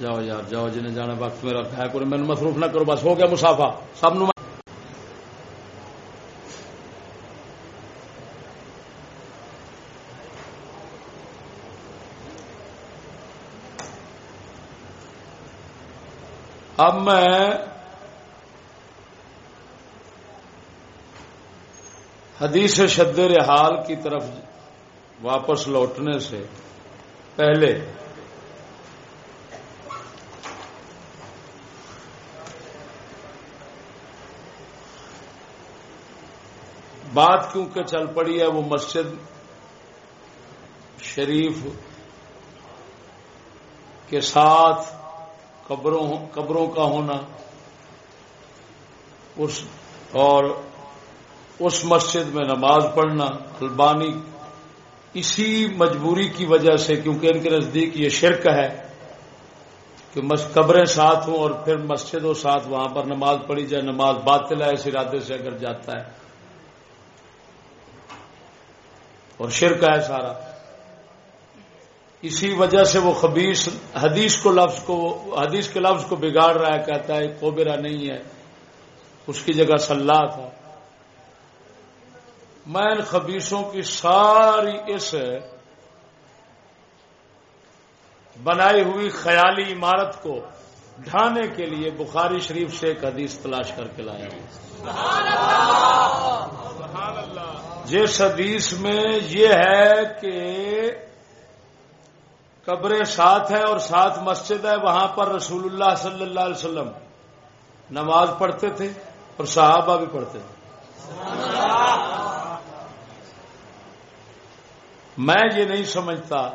جاؤ یار، جاؤ، جنہیں جانا وقت میرا ہے کو میں مصروف نہ کرو بس ہو گیا مسافا سب نو اب میں حدیث شد رحال کی طرف واپس لوٹنے سے پہلے بات کیونکہ چل پڑی ہے وہ مسجد شریف کے ساتھ قبروں قبروں کا ہونا، اس اور اس مسجد میں نماز پڑھنا، البانی اسی مجبوری کی وجہ سے کیونکہ ان کے نزدیک یہ شرک ہے کہ قبریں ساتھ ہوں اور پھر مسجد و ساتھ وہاں پر نماز پڑھی جائے، نماز باطل ہے، اس ارادے سے اگر جاتا ہے۔ اور شرک ہے سارا۔ اسی وجہ سے وہ خبیص حدیث کو لفظ کو حدیث کے لفظ کو بگاڑ رہا ہے، کہتا ہے کوبرا نہیں ہے۔ اس کی جگہ سلح تھا۔ میں ان خبیصوں کی ساری اس بنائی ہوئی خیالی عمارت کو ڈھانے کے لیے بخاری شریف سے ایک حدیث تلاش کر کے لایا۔ جس حدیث میں یہ ہے کہ قبریں ساتھ ہیں اور ساتھ مسجد ہے، وہاں پر رسول اللہ صلی اللہ علیہ وسلم نماز پڑھتے تھے اور صحابہ بھی پڑھتے تھے۔ میں یہ نہیں سمجھتا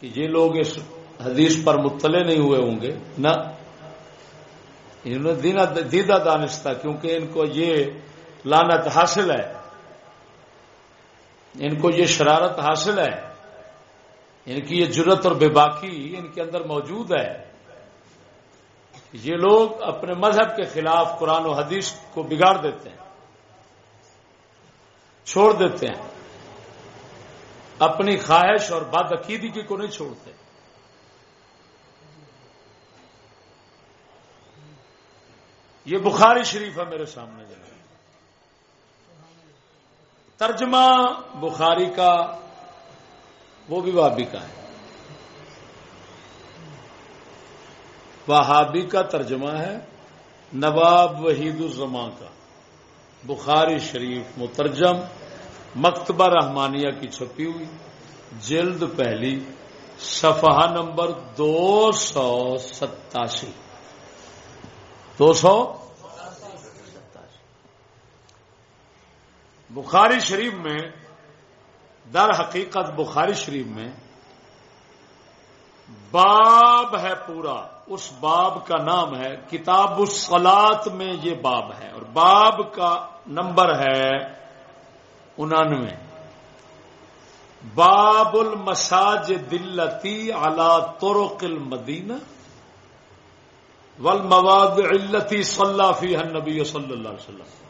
کہ یہ لوگ اس حدیث پر مطلع نہیں ہوئے ہوں گے۔ نہ۔ انہوں نے دیدہ دانستہ، کیونکہ ان کو یہ لانت حاصل ہے۔ ان کو یہ شرارت حاصل ہے، ان کی یہ جرت اور بے باکی ان کے اندر موجود ہے۔ یہ لوگ اپنے مذہب کے خلاف قرآن و حدیث کو بگاڑ دیتے ہیں، چھوڑ دیتے ہیں۔ اپنی خواہش اور بد عقیدگی کو نہیں چھوڑتے۔ یہ بخاری شریف ہے میرے سامنے۔ جگہ ترجمہ بخاری کا، وہ بھی وہابی کا ہے۔ وہابی کا ترجمہ ہے نواب وحید الزمان کا۔ بخاری شریف مترجم، مکتبہ رحمانیہ کی چھپی ہوئی، جلد پہلی، صفحہ نمبر دو سو ستاسی۔ دو سو؟ بخاری شریف میں، در حقیقت بخاری شریف میں باب ہے پورا، اس باب کا نام ہے کتاب الصلاط میں یہ باب ہے، اور باب کا نمبر ہے انانوے۔ باب المساج دلتی اعلی طرق المدینہ والمواد علتی صلی فی النبی صلی اللہ علیہ وسلم۔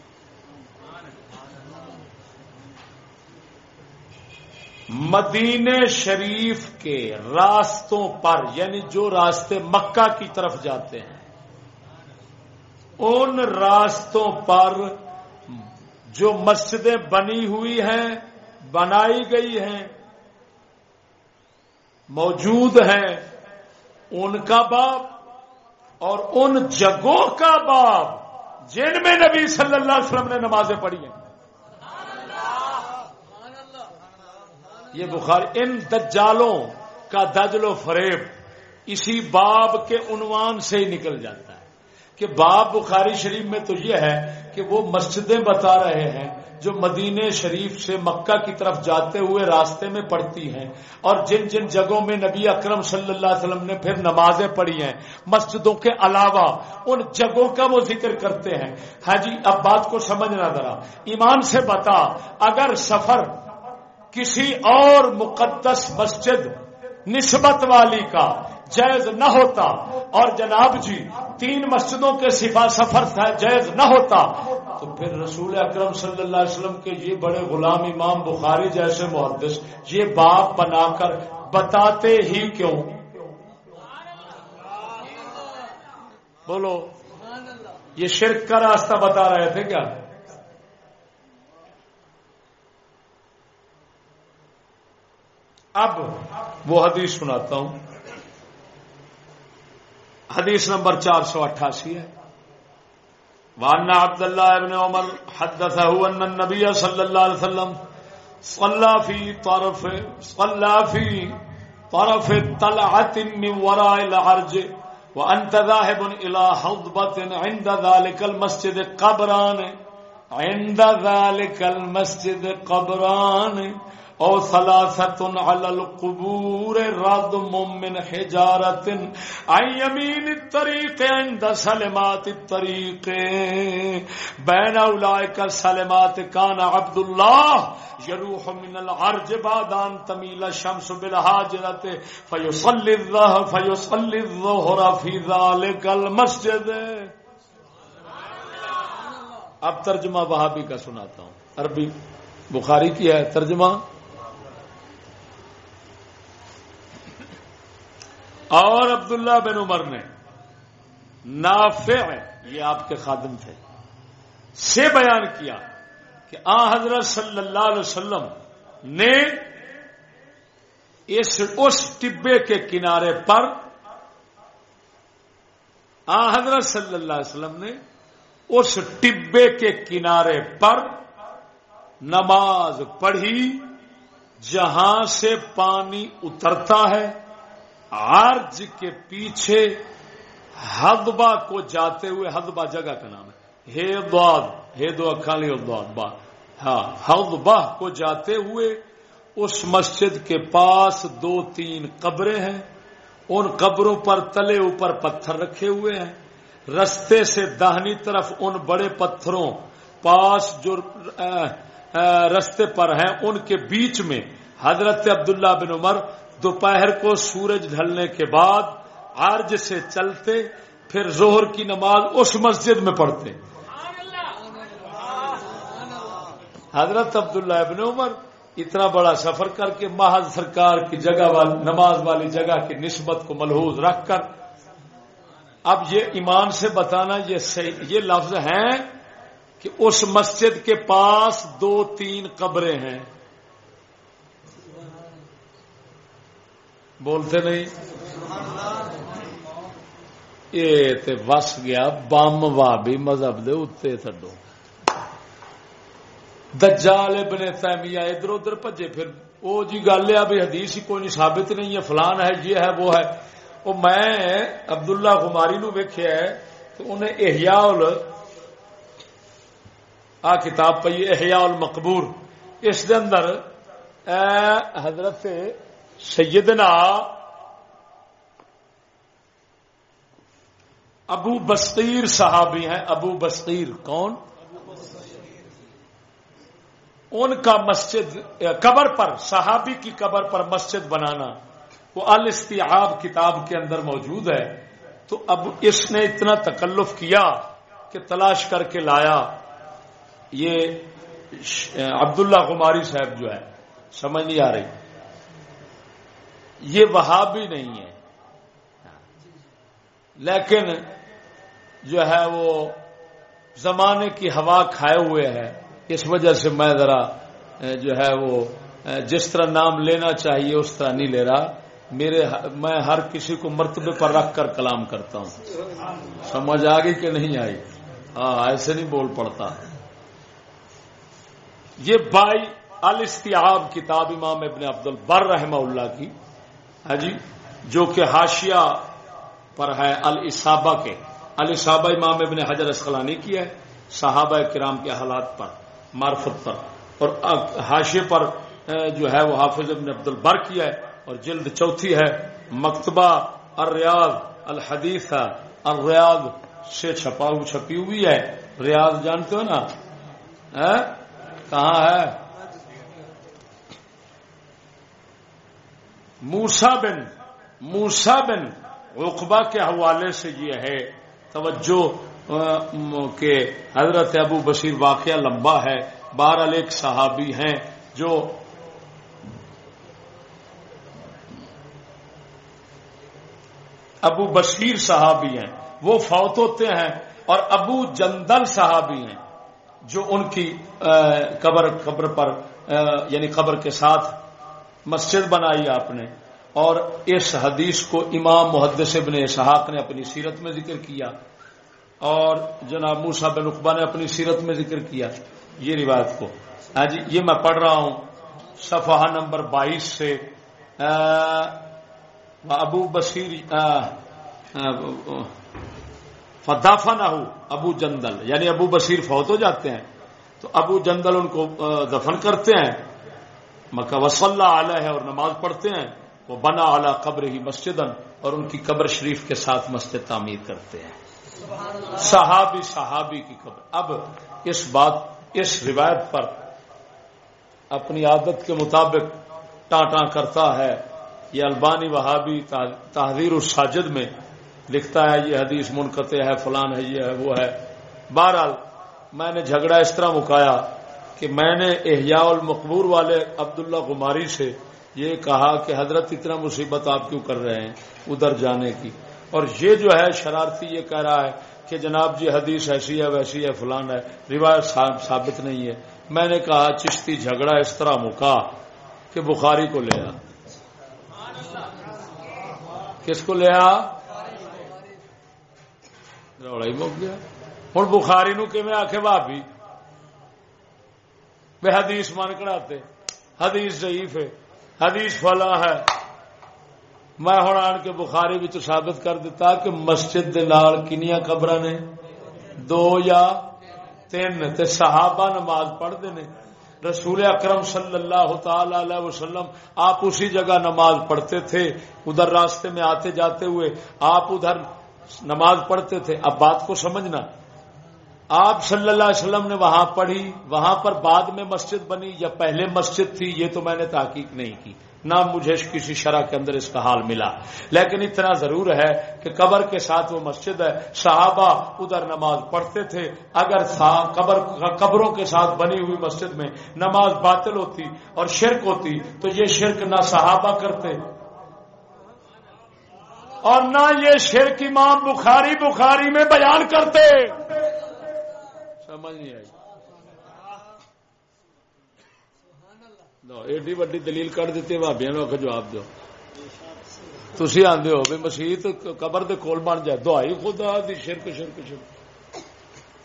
مدینے شریف کے راستوں پر یعنی جو راستے مکہ کی طرف جاتے ہیں، ان راستوں پر جو مسجدیں بنی ہوئی ہیں، بنائی گئی ہیں، موجود ہیں، ان کا باپ اور ان جگہوں کا باپ جن میں نبی صلی اللہ علیہ وسلم نے نمازیں پڑھی ہیں۔ یہ بخار ان دجالوں کا دجل و فریب اسی باب کے عنوان سے ہی نکل جاتا ہے کہ باب بخاری شریف میں تو یہ ہے کہ وہ مسجدیں بتا رہے ہیں جو مدینہ شریف سے مکہ کی طرف جاتے ہوئے راستے میں پڑتی ہیں اور جن جن جگہوں میں نبی اکرم صلی اللہ علیہ وسلم نے پھر نمازیں پڑھی ہیں، مسجدوں کے علاوہ ان جگہوں کا وہ ذکر کرتے ہیں۔ ہاں جی اب بات کو سمجھنا ذرا۔ ایمان سے بتا، اگر سفر کسی اور مقدس مسجد نسبت والی کا جائز نہ ہوتا۔ اور جناب جی تین مسجدوں کے سفا سفر تھا، جائز نہ ہوتا۔ تو پھر رسول اکرم صلی اللہ علیہ وسلم کے یہ بڑے غلام امام بخاری جیسے محدث، یہ باپ بنا کر بتاتے ہی کیوں؟ بولو، یہ شرک کا راستہ بتا رہے تھے کیا؟ اب وہ حدیث سناتا ہوں۔ حدیث نمبر چار سو اٹھاسی ہے۔ وانا عبد الله ابن عمر حدثه ان النبي صلى الله عليه وسلم صلى في طرف صلى في طرف طلعه من وراء العرج وانت ذاهب الى حضبه عند ذلك المسجد قبران عند ذلك المسجد قبران او ثلاثه على القبور ردم من حجاره عن يمين الطريق عند سلمات الطريق بين اولئك سلمات كان عبد الله يروح من العرج بعد ان تميل الشمس بالهاجره فيصلي الظهر فيصلي الظهر في ذلك المسجد. اب ترجمہ وہابی کا سناتا ہوں. عربی بخاری کی ہے ترجمہ. اور عبداللہ بن عمر نے نافع یہ آپ کے خادم تھے سے بیان کیا کہ آ حضرت صلی اللہ علیہ وسلم نے اس اس ٹبے کے کنارے پر آ حضرت صلی اللہ علیہ وسلم نے اس ٹبے کے کنارے پر نماز پڑھی جہاں سے پانی اترتا ہے عرج کے پیچھے ہدبا کو جاتے ہوئے ہدبا جگہ کا نام ہے۔ ہے دعد ہے دو اکھالی با۔ ہاں ہدبا کو جاتے ہوئے اس مسجد کے پاس دو تین قبریں ہیں۔ ان قبروں پر تلے اوپر پتھر رکھے ہوئے ہیں۔ رستے سے دہنی طرف ان بڑے پتھروں پاس جو رستے پر ہیں، ان کے بیچ میں حضرت عبداللہ بن عمر دوپہر کو سورج ڈھلنے کے بعد آرج سے چلتے، پھر زہر کی نماز اس مسجد میں پڑھتے۔ حضرت عبداللہ ابن عمر اتنا بڑا سفر کر کے محض سرکار کی جگہ والی نماز والی جگہ کی نسبت کو ملحوظ رکھ کر۔ اب یہ ایمان سے بتانا یہ یہ لفظ ہیں کہ اس مسجد کے پاس دو تین قبریں ہیں۔ بولتے نہیں۔ یہ وس گیا، بم وابی مذہب دے اتنے تھڈو۔ دجال ابن تیمیہ ادھر ادھر بھجے پھر وہ جی گل ہے بھی حدیث ہی کوئی نہیں، ثابت نہیں ہے، فلان ہے، یہ ہے، وہ ہے۔ وہ میں عبداللہ کماری نو ویکیا ہے، تو انہیں احیاء آ کتاب پی احیاء المقبور۔ اس دے اندر حضرت سیدنا ابو بستیر صحابی ہیں۔ ابو بستیر کون؟ ان کا مسجد، قبر پر، صحابی کی قبر پر مسجد بنانا۔ وہ الاستیعاب کتاب کے اندر موجود ہے۔ تو اب اس نے اتنا تکلف کیا کہ تلاش کر کے لایا۔ یہ عبداللہ کماری صاحب جو ہے، سمجھ نہیں آ رہی۔ یہ وہابی نہیں ہے۔ لیکن جو ہے وہ زمانے کی ہوا کھائے ہوئے ہے۔ اس وجہ سے میں ذرا جو ہے وہ جس طرح نام لینا چاہیے اس طرح نہیں لے رہا۔ میرے میں ہر کسی کو مرتبے پر رکھ کر کلام کرتا ہوں۔ سمجھ آ گئی کہ نہیں آئی؟ ہاں ایسے نہیں بول پڑتا۔ یہ بائی الاستیاب کتاب امام ابن عبد البر رحمہ اللہ کی۔ ہے جی؟ جو کہ ہاشیا پر ہے الصابہ کے۔ الصابہ امام ابن حجر اسقلانی کی ہے، صحابہ کرام کے حالات پر، معرفت پر۔ اور حاشے پر جو ہے وہ حافظ ابن عبد البر کی ہے، اور جلد چوتھی ہے، مکتبہ الریاض الحدیث الریاض سے چھپا چھپی ہوئی ہے۔ ریاض جانتے ہو نا؟ کہاں ہے؟ موسا بن موسا بن رقبہ کے حوالے سے یہ ہے، توجہ کہ حضرت ابو بشیر واقعہ لمبا ہے بہرحال ایک صحابی ہیں جو ابو بشیر صحابی ہیں، وہ فوت ہوتے ہیں اور ابو جندل صحابی ہیں، جو ان کی قبر قبر پر یعنی قبر کے ساتھ مسجد بنائی آپ نے اور اس حدیث کو امام محدث ابن اسحاق نے اپنی سیرت میں ذکر کیا اور جناب موسا بن اقبا نے اپنی سیرت میں ذکر کیا یہ روایت کو۔ ہاں جی یہ میں پڑھ رہا ہوں۔ صفحہ نمبر بائیس سے ابو بصیر فدافا نہ ہو ابو جندل یعنی ابو بصیر فوت ہو جاتے ہیں۔ تو ابو جندل ان کو دفن کرتے ہیں۔ مکہ وصلی علیہ ہے اور نماز پڑھتے ہیں، وہ بنا اعلی قبر ہی مسجد اور ان کی قبر شریف کے ساتھ مسجد تعمیر کرتے ہیں۔ صحابی صحابی کی قبر۔ اب اس بات، اس روایت پر اپنی عادت کے مطابق ٹاں کرتا ہے۔ یہ البانی وہابی تحریر الساجد میں لکھتا ہے، یہ حدیث منقطع ہے، فلان ہے، یہ ہے، وہ ہے۔ بہرحال میں نے جھگڑا اس طرح مکایا کہ میں نے احیاء المقبور والے عبداللہ غماری سے یہ کہا کہ حضرت اتنا مصیبت آپ کیوں کر رہے ہیں ادھر جانے کی؟ اور یہ جو ہے شرارتی یہ کہہ رہا ہے کہ جناب جی حدیث ایسی ہے ویسی ہے فلان ہے، روایت ثابت نہیں ہے۔ میں نے کہا چشتی جھگڑا اس طرح مکا کہ بخاری کو لے کس کو لیا روڑا ہی مک گیا۔ ہوں بخاری نو کہ آخ بھابی بے حدیث من کڑاتے حدیث ضعیف ہے، حدیث فلا ہے۔ میں ہوں آن کے بخاری بھی ثابت کر دیتا کہ مسجد کنیا قبر نے؟ دو یا تین، تے صحابہ نماز پڑھتے ہیں رسول اکرم صلی اللہ تعالی علیہ وسلم آپ اسی جگہ نماز پڑھتے تھے، ادھر راستے میں آتے جاتے ہوئے آپ ادھر نماز پڑھتے تھے۔ اب بات کو سمجھنا آپ صلی اللہ علیہ وسلم نے وہاں پڑھی، وہاں پر بعد میں مسجد بنی یا پہلے مسجد تھی، یہ تو میں نے تحقیق نہیں کی، نہ مجھے کسی شرح کے اندر اس کا حال ملا۔ لیکن اتنا ضرور ہے کہ قبر کے ساتھ وہ مسجد ہے، صحابہ ادھر نماز پڑھتے تھے۔ اگر قبر قبروں کے ساتھ بنی ہوئی مسجد میں نماز باطل ہوتی اور شرک ہوتی، تو یہ شرک نہ صحابہ کرتے اور نہ یہ شرک امام بخاری بخاری میں بیان کرتے۔ سمجھ نہیں آئی۔ ایڈی وڈی دلیل کٹ دیتی بھابیا نو جواب دو تھی آدھے ہو بھی مسیت قبر دے کول بن جائے۔ دہائی خدا دی، شرک شرک شرک۔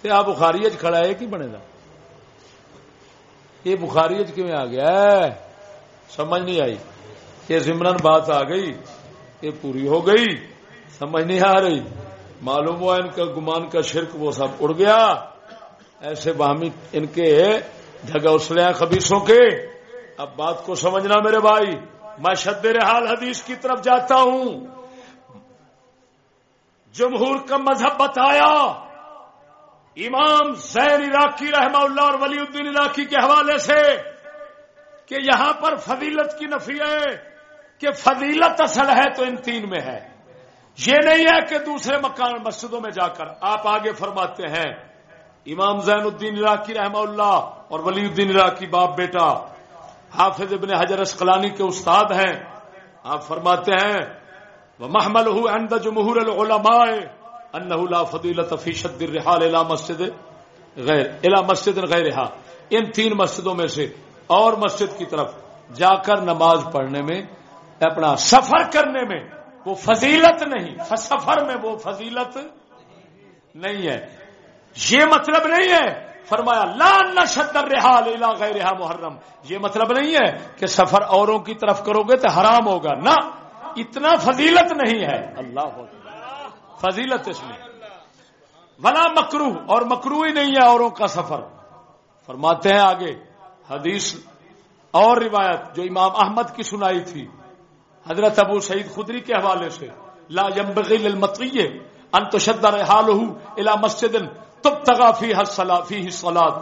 تے آ بخاری کھڑا ہے، کی بنے گا؟ یہ بخاری آ گیا سمجھ نہیں آئی۔ یہ سمرن بات آ گئی، یہ پوری ہو گئی، سمجھ نہیں آ رہی۔ معلوم ہوا ان کا گمان کا شرک وہ سب اڑ گیا۔ ایسے باہمی ان کے جگہ اسلے خبیصوں کے۔ اب بات کو سمجھنا میرے بھائی، میں شدر حال حدیث کی طرف جاتا ہوں۔ جمہور کا مذہب بتایا، امام زین عراقی رحمہ اللہ اور ولی الدین عراقی کے حوالے سے کہ یہاں پر فضیلت کی نفی ہے کہ فضیلت اصل ہے تو ان تین میں ہے۔ یہ نہیں ہے کہ دوسرے مکان مسجدوں میں جا کر آپ آگے فرماتے ہیں امام زین الدین عراقی رحمہ اللہ اور ولی الدین عراقی باپ بیٹا حافظ ابن حجر اسقلانی کے استاد ہیں۔ آپ فرماتے ہیں وہ محمل عند جمہور العلماء انہ لا فضیلت فی شد الرحال الى مسجد غیر الى مسجد غیر ان تین مسجدوں میں سے اور مسجد کی طرف جا کر نماز پڑھنے میں، اپنا سفر کرنے میں وہ فضیلت نہیں۔ سفر میں وہ فضیلت نہیں ہے۔ یہ مطلب نہیں ہے فرمایا، لا شدر رہا لیلا غیر رہا محرم۔ یہ مطلب نہیں ہے کہ سفر اوروں کی طرف کرو گے تو حرام ہوگا۔ نہ، اتنا فضیلت نہیں ہے۔ اللہ فضیلت اس میں۔ ولا مکرو اور مکرو ہی نہیں ہے اوروں کا سفر۔ فرماتے ہیں آگے، حدیث اور روایت جو امام احمد کی سنائی تھی، حضرت ابو سعید خدری کے حوالے سے، لا ينبغي للمطیع ان تشد رحاله الى مسجد تب تغافی فی سلاد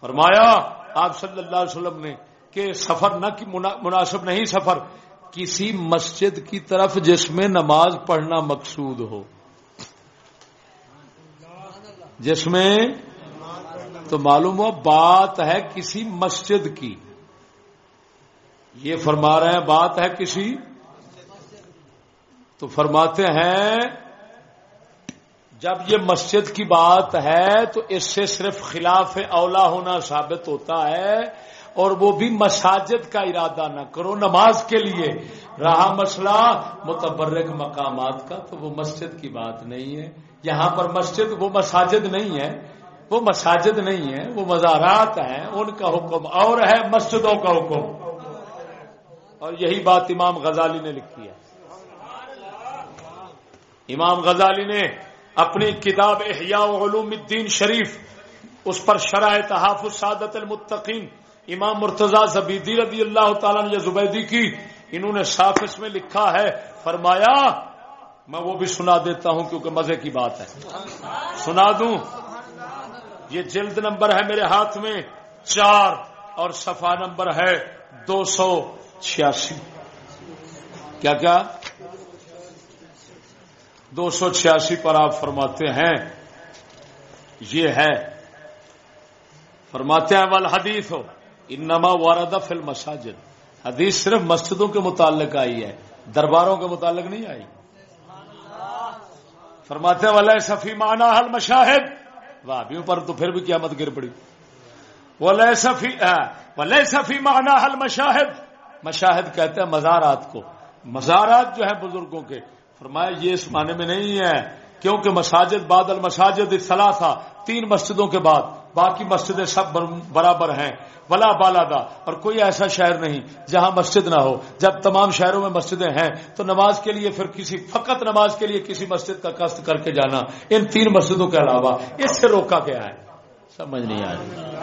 فرمایا، آپ صلی اللہ علیہ وسلم نے کہ سفر نہ مناسب نہیں سفر، کسی مسجد کی طرف جس میں نماز پڑھنا مقصود ہو۔ جس میں تو معلوم ہو بات ہے کسی مسجد کی۔ یہ فرما رہے ہیں بات ہے کسی تو فرماتے ہیں جب یہ مسجد کی بات ہے تو اس سے صرف خلاف اولا ہونا ثابت ہوتا ہے اور وہ بھی مساجد کا ارادہ نہ کرو نماز کے لیے۔ رہا مسئلہ متبرک مقامات کا تو وہ مسجد کی بات نہیں ہے۔ یہاں پر مسجد وہ مساجد نہیں ہے۔ وہ مساجد نہیں ہے۔ وہ مزارات ہیں۔ ان کا حکم اور ہے۔ مسجدوں کا حکم۔ اور یہی بات امام غزالی نے لکھی ہے۔ امام غزالی نے اپنی کتاب احیاء علوم الدین شریف، اس پر شرائط تحفظ سعادت المتقین امام مرتضی زبیدی رضی اللہ تعالیٰ نے زبیدی کی، انہوں نے صاف اس میں لکھا ہے، فرمایا، میں وہ بھی سنا دیتا ہوں کیونکہ مزے کی بات ہے۔ سنا دوں؟ یہ جلد نمبر ہے میرے ہاتھ میں، چار اور صفا نمبر ہے دو سو چھیاسی۔ کیا کیا؟ دو سو چھیاسی پر آپ فرماتے ہیں، یہ ہے، فرماتے ہیں ول حدیث ہو انما وارد فل مساجد حدیث صرف مسجدوں کے متعلق آئی ہے، درباروں کے متعلق نہیں آئی۔ فرماتے والے صفی مانا حل مشاہد وابیوں پر تو پھر بھی قیامت گر پڑی۔ ولی صفی ولی صفی مانا حل مشاہد مشاہد کہتے ہیں، مزارات کو۔ مزارات جو ہے بزرگوں کے فرمایا، یہ اس معنی میں نہیں ہے، کیونکہ مساجد بعد المساجد اصلاح تھا، تین مسجدوں کے بعد، باقی مسجدیں سب برابر ہیں۔ ولا بالادا اور کوئی ایسا شہر نہیں جہاں مسجد نہ ہو۔ جب تمام شہروں میں مسجدیں ہیں، تو نماز کے لیے پھر کسی، فقط نماز کے لیے کسی مسجد کا قصد کر کے جانا، ان تین مسجدوں کے علاوہ، اس سے روکا گیا ہے۔ سمجھ نہیں آ رہی۔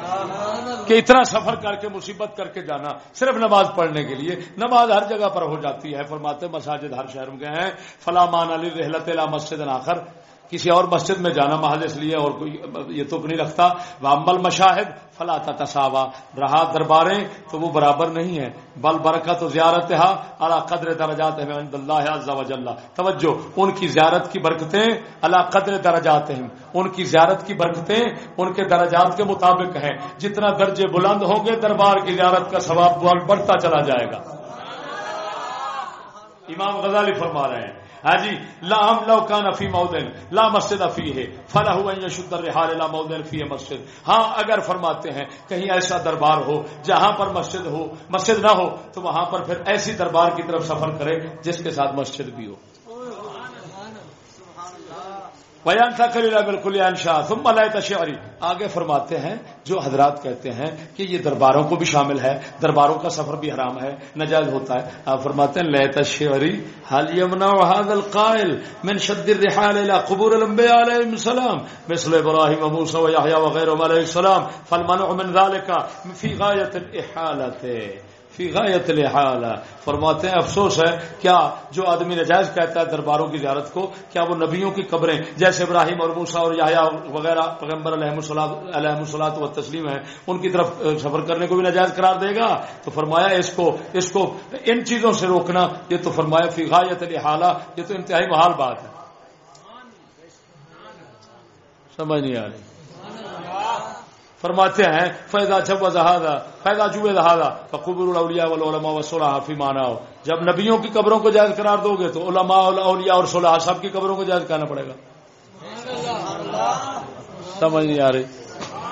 کہ اتنا سفر کر کے مصیبت کر کے جانا صرف نماز پڑھنے کے لیے۔ نماز ہر جگہ پر ہو جاتی ہے۔ فرماتے مساجد ہر شہر میں ہیں۔ فلامان علی رحلت مسجد آخر۔ کسی اور مسجد میں جانا محض اس لیے اور کوئی یہ تک نہیں رکھتا۔ وہ مشاہد فلا تصاوا رہا درباریں تو وہ برابر نہیں ہے بل برکت زیارت اللہ قدر درجات اللہ توجہ، ان کی زیارت کی برکتیں اللہ قدر درجات ہیں ان کی زیارت کی برکتیں ان کے درجات کے مطابق ہیں۔ جتنا درجے بلند ہوں گے، دربار کی زیارت کا ثواب بڑھتا چلا جائے گا۔ امام غزالی فرما رہے ہیں۔ ہاں جی لام لو افی نفی مودن لا مسجد افی ہے۔ فلاح شدر الرحال لا مودن فی مسجد۔ ہاں اگر فرماتے ہیں کہیں ایسا دربار ہو، جہاں پر مسجد ہو، مسجد نہ ہو، تو وہاں پر پھر ایسی دربار کی طرف سفر کرے جس کے ساتھ مسجد بھی ہو۔ بیان تھا کلیلہ بالکل انشاء ثم لا تشعری آگے فرماتے ہیں، جو حضرات کہتے ہیں کہ یہ درباروں کو بھی شامل ہے، درباروں کا سفر بھی حرام ہے، نجائز ہوتا ہے۔ آپ فرماتے ہیں، لا تشعری هل يمنع هذا القائل من شد الرحال الى قبور الانبياء عليهم السلام؟ مثل ابراہیم ابراهيم وموسى ويحيى وغيرهم عليه السلام۔ فالمنع من ذلك في غايه الاحاله فی غایت الحال فرماتے ہیں، افسوس ہے، کیا جو آدمی نجائز کہتا ہے درباروں کی زیارت کو، کیا وہ نبیوں کی قبریں، جیسے ابراہیم اور موسا اور یا وغیرہ، پیغمبر علیہ السلاط و تسلیم ہیں، ان کی طرف سفر کرنے کو بھی نجائز قرار دے گا؟ تو فرمایا، اس کو اس کو ان چیزوں سے روکنا، یہ تو فرمایا، فی غایت الحال یہ تو انتہائی محال بات ہے۔ سمجھ نہیں آ رہی۔ فرماتے ہیں فیضا جب وضاحدہ فیضا جب دہادا قبر الاولیاء والعلماء والصلحاء فی مانا ہو جب نبیوں کی قبروں کو جائز قرار دو گے تو علماء اولیاء اور صلحاء سب کی قبروں کو جائز کرنا پڑے گا۔ سمجھ نہیں آ رہی۔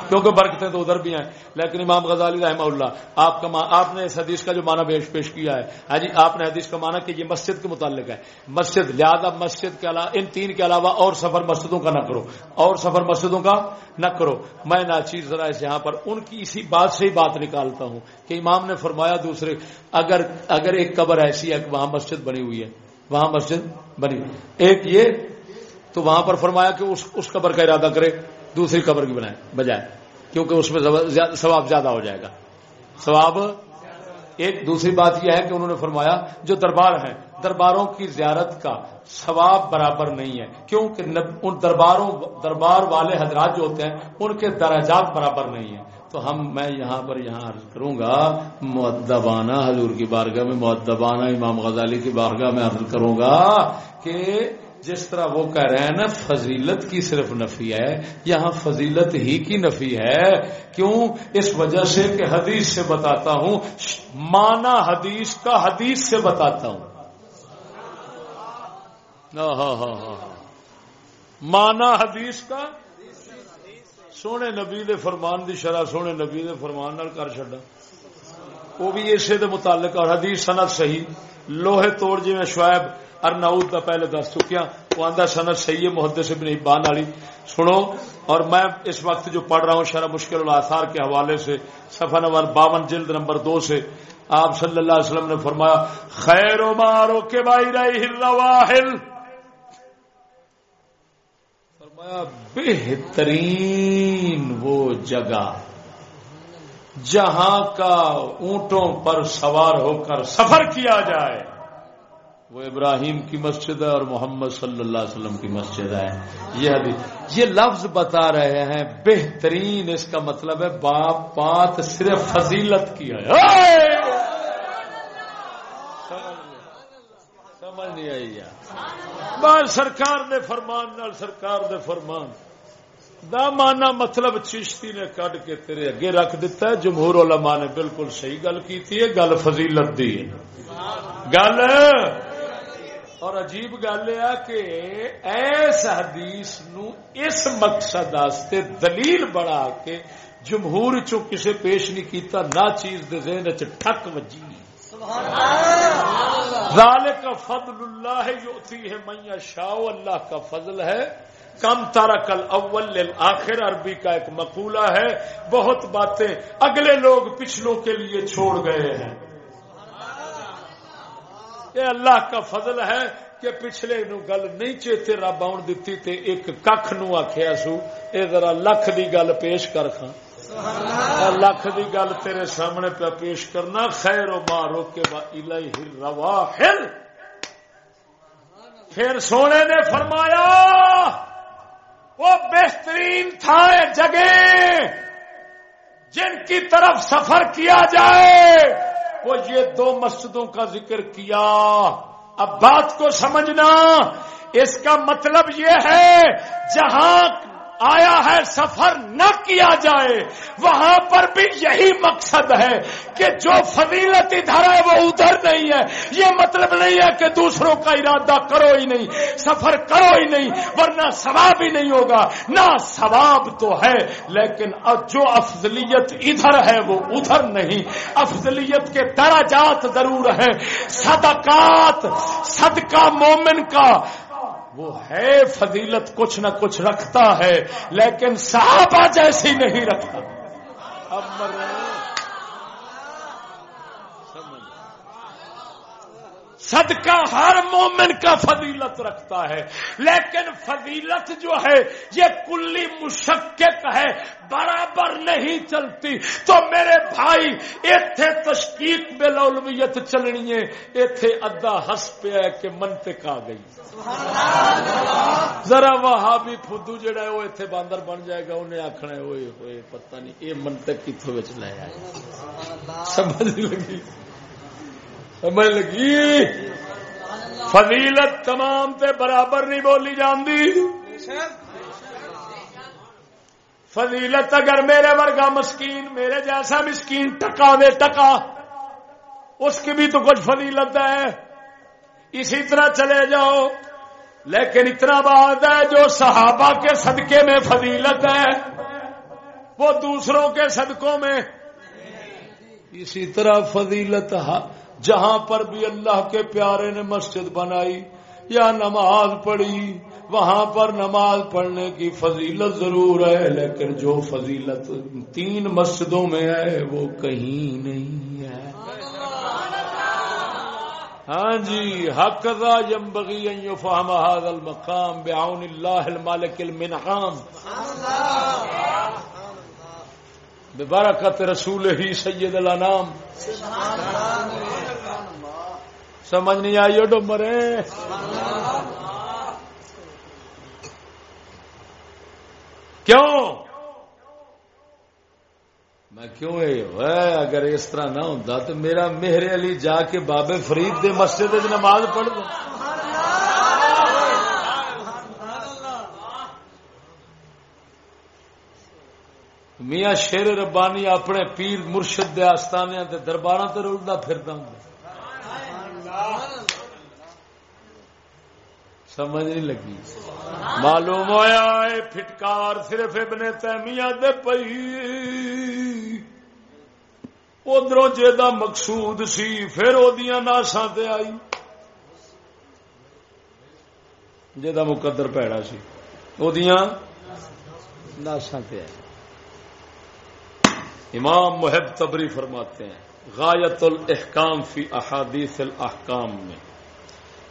کیونکہ برکتیں تو ادھر بھی ہیں، لیکن امام غزالی رحمہ اللہ، آپ کا آپ نے اس حدیث کا جو معنی پیش پیش کیا ہے ہاں جی آپ نے حدیث کا معنی کہ یہ مسجد کے متعلق ہے۔ مسجد، لہذا مسجد کے علاوہ ان تین کے علاوہ اور سفر مسجدوں کا نہ کرو۔ اور سفر مسجدوں کا نہ کرو۔ میں نہ چیز ذرا اس یہاں پر ان کی اسی بات سے ہی بات نکالتا ہوں کہ امام نے فرمایا دوسرے، اگر اگر ایک قبر ایسی ہے کہ وہاں مسجد بنی ہوئی ہے۔ وہاں مسجد بنی ایک یہ تو وہاں پر فرمایا کہ اس اس قبر کا ارادہ کرے۔ دوسری قبر کی بنائے، بجائے، کیونکہ اس میں ثواب زیادہ ہو جائے گا۔ ثواب ایک دوسری بات یہ ہے کہ انہوں نے فرمایا، جو دربار ہیں، درباروں کی زیارت کا ثواب برابر نہیں ہے۔ کیونکہ ان درباروں دربار والے حضرات جو ہوتے ہیں، ان کے درجات برابر نہیں ہیں۔ تو ہم میں یہاں پر یہاں عرض کروں گا معدبانہ حضور کی بارگاہ میں معدبانہ امام غزالی کی بارگاہ میں عرض کروں گا کہ جس طرح وہ کہہ رہے ہیں نا، فضیلت کی صرف نفی ہے، یہاں فضیلت ہی کی نفی ہے۔ کیوں؟ اس وجہ سے کہ حدیث سے بتاتا ہوں مانا حدیث کا حدیث سے بتاتا ہوں۔ مانا ہاں، ہاں، ہاں، حدیث کا سونے نبی دے فرمان دی شرح سونے نبی دے فرمان نال کر چڈا وہ بھی اسے دے متعلق اور حدیث سنت صحیح۔ لوہے توڑ جی میں شعیب ارناؤد کا پہلے دس چکیا وہ آدھا سنت صحیح محدث ابن حبان والی۔ سنو، اور میں اس وقت جو پڑھ رہا ہوں شرح مشکل الاثار کے حوالے سے، صفحہ نمبر باون، جلد نمبر دو سے، آپ صلی اللہ علیہ وسلم نے فرمایا، خیر و مارو کے بائی رہی فرمایا، بہترین وہ جگہ جہاں کا اونٹوں پر سوار ہو کر سفر کیا جائے۔ وہ ابراہیم کی مسجد ہے اور محمد صلی اللہ علیہ وسلم کی مسجد ہے۔ یہ یہ لفظ بتا رہے ہیں، بہترین اس کا مطلب ہے باپ بات صرف فضیلت کی ہے۔ سمجھ نہیں آئی بس سرکار نے فرمان نال سرکار دے فرمان۔ دا مانا مطلب چشتی نے کڈ کے تیرے اگے رکھ دیتا ہے۔ جمہور علماء نے بالکل صحیح گل کی گل فضیلت دی گل اور عجیب گل یہ کہ ایس حدیث نو اس مقصد آستے دلیل بڑھا کے جمہور چو کسے پیش نہیں کیتا نہ چیز دے ذہن چ ٹھک وجی۔ ذالک فضل اللہ یؤتی ہے من شاء اللہ کا فضل ہے۔ کم تارا کل اول آخر عربی کا ایک مقولہ ہے۔ بہت باتیں اگلے لوگ پچھلوں کے لیے چھوڑ گئے ہیں۔ یہ اللہ کا فضل ہے کہ پچھلے نو گل نہیں چیتے رب آن دیتی تے ایک کھ نو آخیا سو اے ذرا لکھ دی گل پیش کر خاں لکھ دی گل تیرے سامنے پہ پیش کرنا خیر و مارو کے با روا پھر سونے نے فرمایا وہ بہترین تھا جگہ جن کی طرف سفر کیا جائے۔ وہ یہ دو مسجدوں کا ذکر کیا۔ اب بات کو سمجھنا، اس کا مطلب یہ ہے، جہاں آیا ہے سفر نہ کیا جائے، وہاں پر بھی یہی مقصد ہے کہ جو فضیلت ادھر ہے وہ ادھر نہیں ہے۔ یہ مطلب نہیں ہے کہ دوسروں کا ارادہ کرو ہی نہیں، سفر کرو ہی نہیں، ورنہ ثواب ہی نہیں ہوگا۔ نہ ثواب تو ہے، لیکن جو افضلیت ادھر ہے وہ ادھر نہیں۔ افضلیت کے درجات ضرور ہیں۔ صدقات، صدقہ مومن کا وہ ہے فضیلت کچھ نہ کچھ رکھتا ہے لیکن صحابہ جیسی نہیں رکھتا۔ اب صدقہ ہر مومن کا فضیلت رکھتا ہے۔ لیکن فضیلت جو ہے یہ کلی مشقت ہے برابر نہیں چلتی۔ تو میرے بھائی ایتھے تشکیق بے لولویت چلنی ہے۔ ایتھے ادا ہس پیا کہ منطق آ گئی۔ ذرا وہاں بھی فدو جڑا ہے وہ ایتھے باندر بن جائے گا انہیں آخنا ہوئے ہوئے پتہ نہیں یہ منطق کتوں لے آئے۔ سمجھ لگی۔ سمجھ لگی، فضیلت تمام تے برابر نہیں بولی جاندی۔ فضیلت اگر میرے ورگا مسکین، میرے جیسا مسکین ٹکا دے ٹکا، اس کی بھی تو کچھ فضیلت ہے۔ اسی طرح چلے جاؤ۔ لیکن اتنا بات ہے جو صحابہ کے صدقے میں فضیلت ہے، وہ دوسروں کے صدقوں میں۔ اسی طرح فضیلت جہاں پر بھی اللہ کے پیارے نے مسجد بنائی یا نماز پڑھی، وہاں پر نماز پڑھنے کی فضیلت ضرور ہے، لیکن جو فضیلت تین مسجدوں میں ہے، وہ کہیں نہیں ہے۔ ہاں جی حق یم بگی فہم المقام بعون اللہ المالک المنعام۔ ببرکت رسول ہی سید الانام سمجھ نہیں آئی ڈمبر کیوں؟ میں کیوں اگر اس طرح نہ ہوتا تو میرا مہر علی جا کے بابے فرید دے مسجد نماز پڑھ دو میاں شیر ربانی اپنے پیر مرشد دے آستانے تے دربار تے رلدا پھردا ہوں سمجھ نہیں لگی۔ معلوم ہوا فٹکار صرف ابن تیمیہ دے پئی۔ ادھر جا مقصود سی، پھر وہ ناسا آئی۔ جا مقدر پیڑا سی۔ وہ ناسا آئی۔ امام محب تبری فرماتے ہیں، غایت الاحکام فی احادیث الاحکام میں۔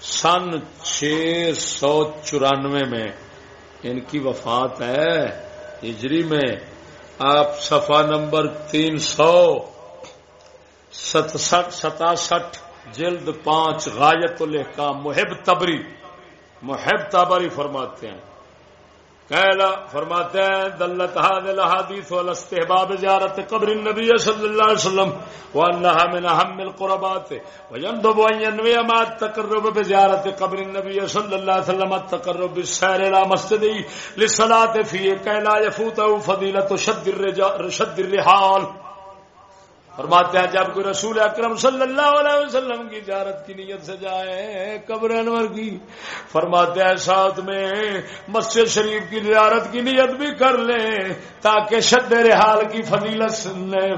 سن چھ سو چورانوے میں ان کی وفات ہے، ہجری میں آپ صفا نمبر تین سو ستسٹھ ستاسٹھ جلد پانچ، غایت الحکام محب تبری۔ محب تبری فرماتے ہیں۔ کہلا فرماتے ہیں، دلت هذه الاحاديث والاستحباب زياره قبر النبي صلى الله عليه وسلم وانها من اهم القربات ويندب ان ينوي ما التقرب بزياره قبر النبي صلى الله عليه وسلم، التقرب بالسير الى مسجده للصلاه فيه كي لا يفوته فضيله شد الرجال، شد الرحال. فرماتے ہیں جب کوئی رسول اکرم صلی اللہ علیہ وسلم کی زیارت کی نیت سے جائے قبر انور کی، فرماتے ہیں ساتھ میں مسجد شریف کی زیارت کی نیت بھی کر لیں تاکہ شد رحال کی فضیلت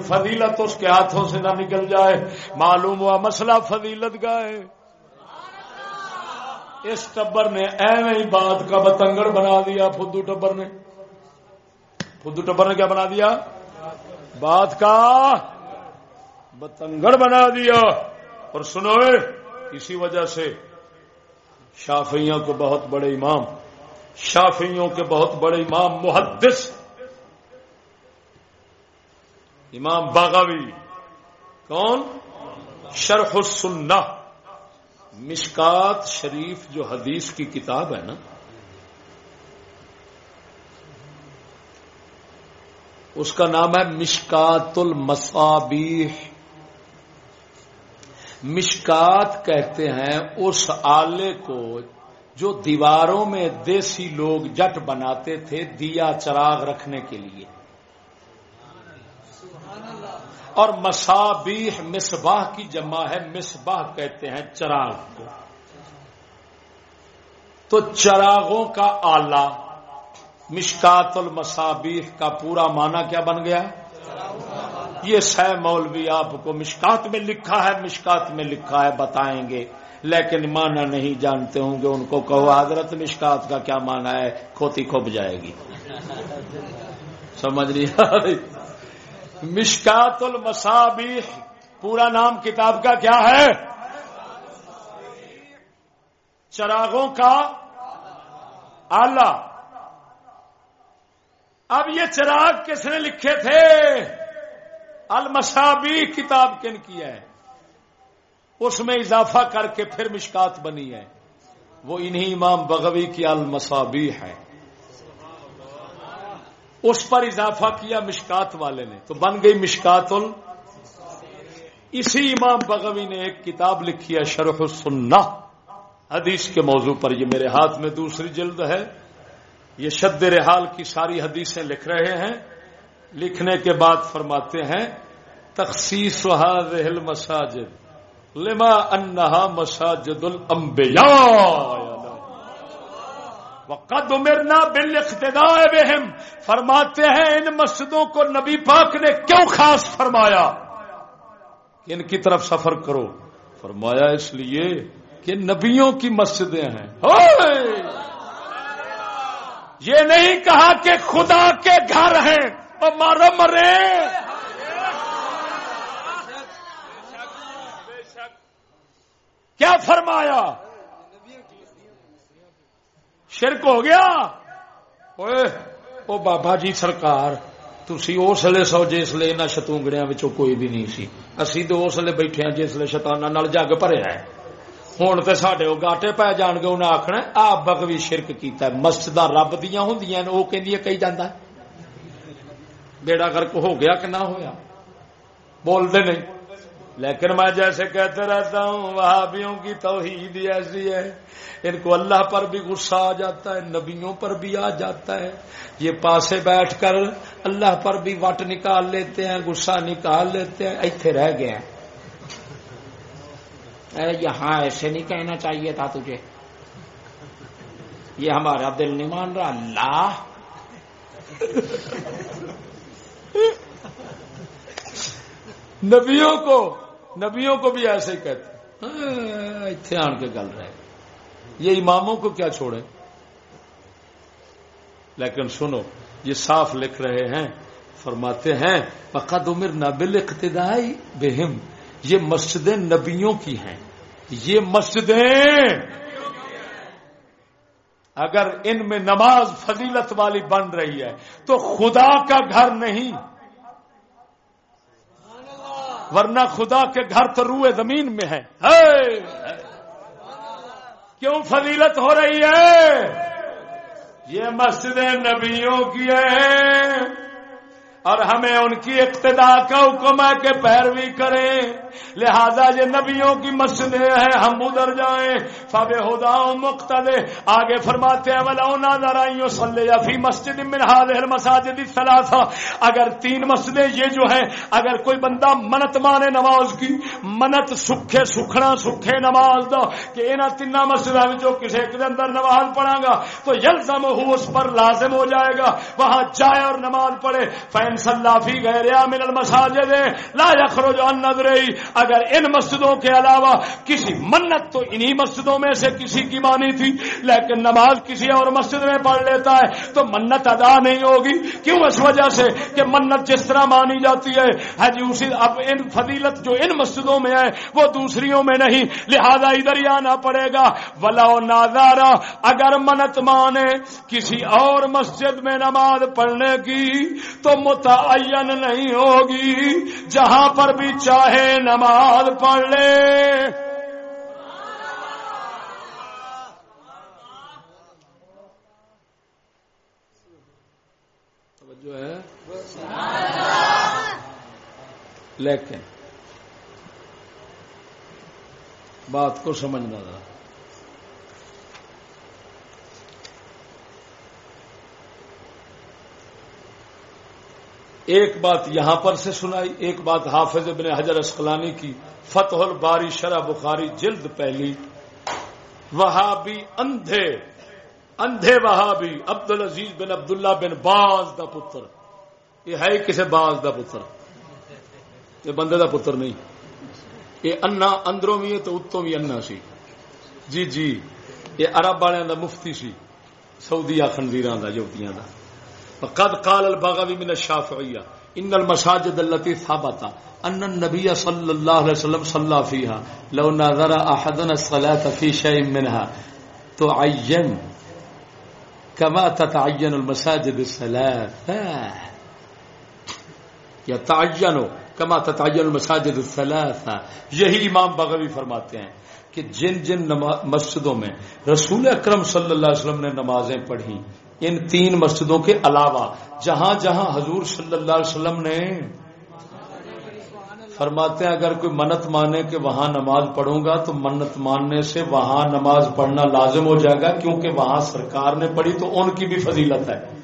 فضیلت اس کے ہاتھوں سے نہ نکل جائے۔ معلوم ہوا مسئلہ فضیلت کا ہے۔ اس ٹبر نے ایویں ہی بات کا بتنگڑ بنا دیا، فدو ٹبر نے۔ فدو ٹبر نے کیا بنا دیا؟ بات کا بتنگڑ بنا دیا۔ اور سنو اسی وجہ سے شافیوں کو بہت بڑے امام شافیوں کے بہت بڑے امام محدث، امام باغاوی کون؟ شرح السنہ۔ مشکات شریف جو حدیث کی کتاب ہے نا، اس کا نام ہے مشکات المصابیح۔ مشکات کہتے ہیں اس آلے کو جو دیواروں میں دیسی لوگ جٹ بناتے تھے دیا چراغ رکھنے کے لیے۔ اور مسابیح مصباح کی جمع ہے، مصباح کہتے ہیں چراغ کو۔ تو چراغوں کا آلہ، مشکات المسابیح کا پورا معنی کیا بن گیا؟ یہ سہ مولوی آپ کو مشکات میں لکھا ہے، مشکات میں لکھا ہے، بتائیں گے۔ لیکن مانا نہیں جانتے ہوں گے، ان کو کہو حضرت مشکات کا کیا مانا ہے؟ کھوتی کھوپ جائے گی۔ سمجھ رہی مشکات المسابی پورا نام کتاب کا کیا ہے؟ چراغوں کا آلہ۔ اب یہ چراغ کس نے لکھے تھے؟ المسابی کتاب کن کی ہے؟ اس میں اضافہ کر کے پھر مشکات بنی ہے۔ وہ انہی امام بغوی کی المسابی ہے۔ اس پر اضافہ کیا مشکات والے نے۔ تو بن گئی مشکات ال اسی امام بغوی نے ایک کتاب لکھی ہے شرح السنہ۔ حدیث کے موضوع پر یہ میرے ہاتھ میں دوسری جلد ہے۔ یہ شد رحال کی ساری حدیثیں لکھ رہے ہیں۔ لکھنے کے بعد فرماتے ہیں، تخصیص مساجد لما انہا مساجد الانبیاء وقد امرنا بالاقتداء بهم. فرماتے ہیں، ان مسجدوں کو نبی پاک نے کیوں خاص فرمایا؟ کہ ان کی طرف سفر کرو. فرمایا اس لیے کہ نبیوں کی مسجدیں ہیں. یہ نہیں کہا کہ خدا کے گھر ہیں۔ مارو مرے۔ کیا فرمایا؟ شرک ہو گیا؟ او بابا جی سرکار تھی اس لیے سو جسے ان شتونگڑیا کوئی بھی نہیں سی۔ اسی تو اس لیے بیٹھے ہیں جسے شتانا جگ بھریا ہے ہوں تو سڈے وہ گاٹے پی جان گے انہیں آخنا آ بگ بھی شرک کیا مسجد رب دیا ہوں وہ کہ کہی جانا بیڑا گرک ہو گیا کہ نہ ہوا بولتے نہیں۔ لیکن میں جیسے کہتے رہتا ہوں، وہابیوں کی توحید ایسی ہے۔ ان کو اللہ پر بھی غصہ آ جاتا ہے، نبیوں پر بھی آ جاتا ہے۔ یہ پاسے بیٹھ کر اللہ پر بھی وٹ نکال لیتے ہیں، غصہ نکال لیتے ہیں۔ ایتھے رہ گئے ہیں۔ یہاں ایسے نہیں کہنا چاہیے تھا تجھے۔ یہ ہمارا دل نہیں مان رہا، اللہ۔ نبیوں کو نبیوں کو بھی ایسے ہی کہتے اتنے آن کے گل رہے۔ یہ اماموں کو کیا چھوڑے لیکن سنو یہ صاف لکھ رہے ہیں فرماتے ہیں فقد عمر نبل اقتدائی بہم. یہ مسجدیں نبیوں کی ہیں۔ یہ مسجدیں اگر ان میں نماز فضیلت والی بن رہی ہے تو خدا کا گھر نہیں۔ ورنہ خدا کے گھر تو روئے زمین میں ہے۔ کیوں فضیلت ہو رہی ہے؟ یہ مسجدیں نبیوں کی ہیں۔ اور ہمیں ان کی اقتدا کا حکم ہے کہ پیروی کریں۔ لہذا یہ نبیوں کی مسجدیں ہیں، ہم ادھر جائیں۔ فب ہدا مقتد آگے فرماتے ہیں ولا نارائیوں صلی فی مسجد من هذه المساجد الثلاثه اگر تین مسجدیں یہ جو ہیں، اگر کوئی بندہ منت مانے نماز کی، منت سکھے، سکھنا سکھے نماز دو کہ انہاں تین مسجدوں وچوں کسی کے اندر نماز پڑھا گا، تو یلزم ہو اس پر لازم ہو جائے گا۔ وہاں جائے اور نماز پڑھے۔ فین صلی فی غیر من المساجد. لا يخرج عن نظری. اگر ان مسجدوں کے علاوہ کسی منت تو انہی مسجدوں میں سے کسی کی مانی تھی، لیکن نماز کسی اور مسجد میں پڑھ لیتا ہے، تو منت ادا نہیں ہوگی. کیوں؟ اس وجہ سے کہ منت جس طرح مانی جاتی ہے ہاں جی اسی اب ان فضیلت جو ان مسجدوں میں ہے، وہ دوسریوں میں نہیں. لہذا ادھر ہی آنا پڑے گا. ولا نازارا اگر منت مانے کسی اور مسجد میں نماز پڑھنے کی، تو متعین نہیں ہوگی، جہاں پر بھی چاہے نماز پڑھ لے۔ جو ہے؟ لیکن، بات کو سمجھنا ذرا۔ ایک بات یہاں پر سے سنائی، ایک بات حافظ ابن حجر اسقلانی کی، فتح الباری شرح بخاری جلد پہلی۔ وہابی اندھے اندھے وہابی عبد العزیز بن عبداللہ بن باز دا پتر۔ یہ ہے کسے باز دا پتر؟ یہ بندے دا پتر نہیں۔ یہ انا اندروں بھی ہے تو اتوں بھی انا سی۔ جی جی یہ عرب والوں دا مفتی سی سعودی خنزیران دا یوتیاں دا۔ قد قال البغوی من الشافعیہ ان المساجد التي ثبت ان النبي صلى الله عليه وسلم صلى فيها، لو نظر احدنا الصلاه في شيء منها، تعين كما تتعين المساجد الثلاثه يتعين كما تتعين المساجد الثلاثه یہی امام بغوی فرماتے ہیں کہ جن جن مسجدوں میں رسول اکرم صلی اللہ علیہ وسلم نے نمازیں پڑھی ان تین مسجدوں کے علاوہ۔ جہاں جہاں حضور صلی اللہ علیہ وسلم نے فرماتے ہیں، اگر کوئی منت مانے کہ وہاں نماز پڑھوں گا، تو منت ماننے سے وہاں نماز پڑھنا لازم ہو جائے گا، کیونکہ وہاں سرکار نے پڑھی تو ان کی بھی فضیلت ہے۔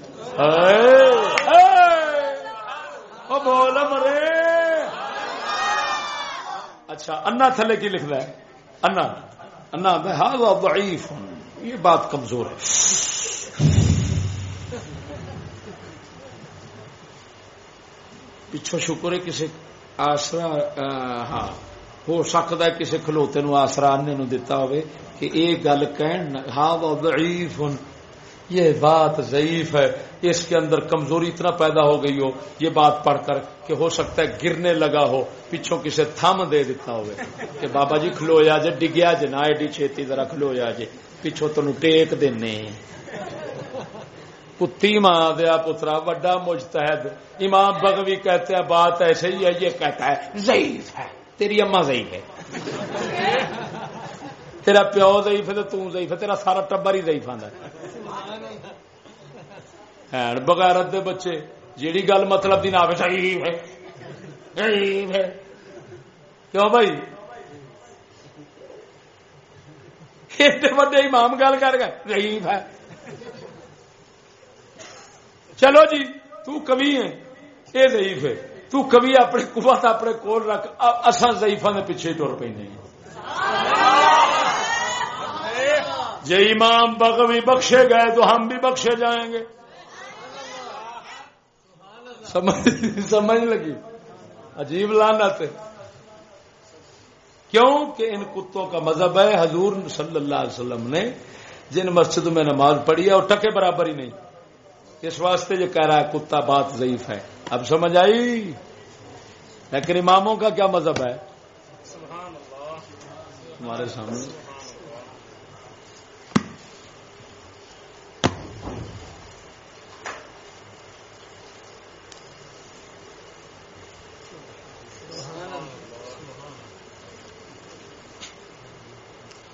اچھا انا تھلے کی لکھ رہا ہے انا انا ہاں، ضعیف۔ یہ بات کمزور ہے۔ پچھو شکر ہے کسی آسرا ہاں ہو سکتا ہے کسی کھلوتے نو آسرا آنے نو دیتا ہوئے کہ ایک گل کہن ہاں وہ ضعیف یہ بات ضعیف ہے اس کے اندر کمزوری اتنا پیدا ہو گئی ہو یہ بات پڑھ کر کہ ہو سکتا ہے گرنے لگا ہو پچھوں کسی تھم دے دیتا ہوئے کہ بابا جی کھلویا جے ڈگیا جے نہ ایڈی چھیتی ذرا کھلویا جے پچھوں تنو ٹیک دینے پتی ماں دیا پترا، وڈا مجتہد۔ امام بغوی کہتے ہیں، بات ایسے ہی ہے، یہ کہتا ہے، ضعیف ہے، تیری اما ضعیف ہے۔ تیرا پیو ضعیف ہے، تو ضعیف ہے، تیرا سارا ٹبر ہی ضعیف آتا ہے۔ بغیرت دے بچے، جیڑی گل مطلب دی نہ ضعیف ہے ضعیف ہے۔ کیوں بھائی؟ ایڈے بڑے امام گل کر گئے ضعیف ہے۔ چلو جی تو کبھی ہے یہ ضعیف ہے۔ تو کبھی اپنے قوت اپنے کول رکھ اصا ضعیفا کے پیچھے ٹر پہ جی امام بغوی بخشے گئے تو ہم بھی بخشے جائیں گے۔ سمجھ لگی؟ عجیب لانت کیوں کہ ان کتوں کا مذہب ہے، حضور صلی اللہ علیہ وسلم نے جن مسجدوں میں نماز پڑھی ہے اور ٹکے برابر ہی نہیں۔ اس واسطے جو کہہ رہا ہے کتا بات ضعیف ہے۔ اب سمجھ آئی؟ لیکن اماموں کا کیا مذہب ہے؟ ہمارے سامنے۔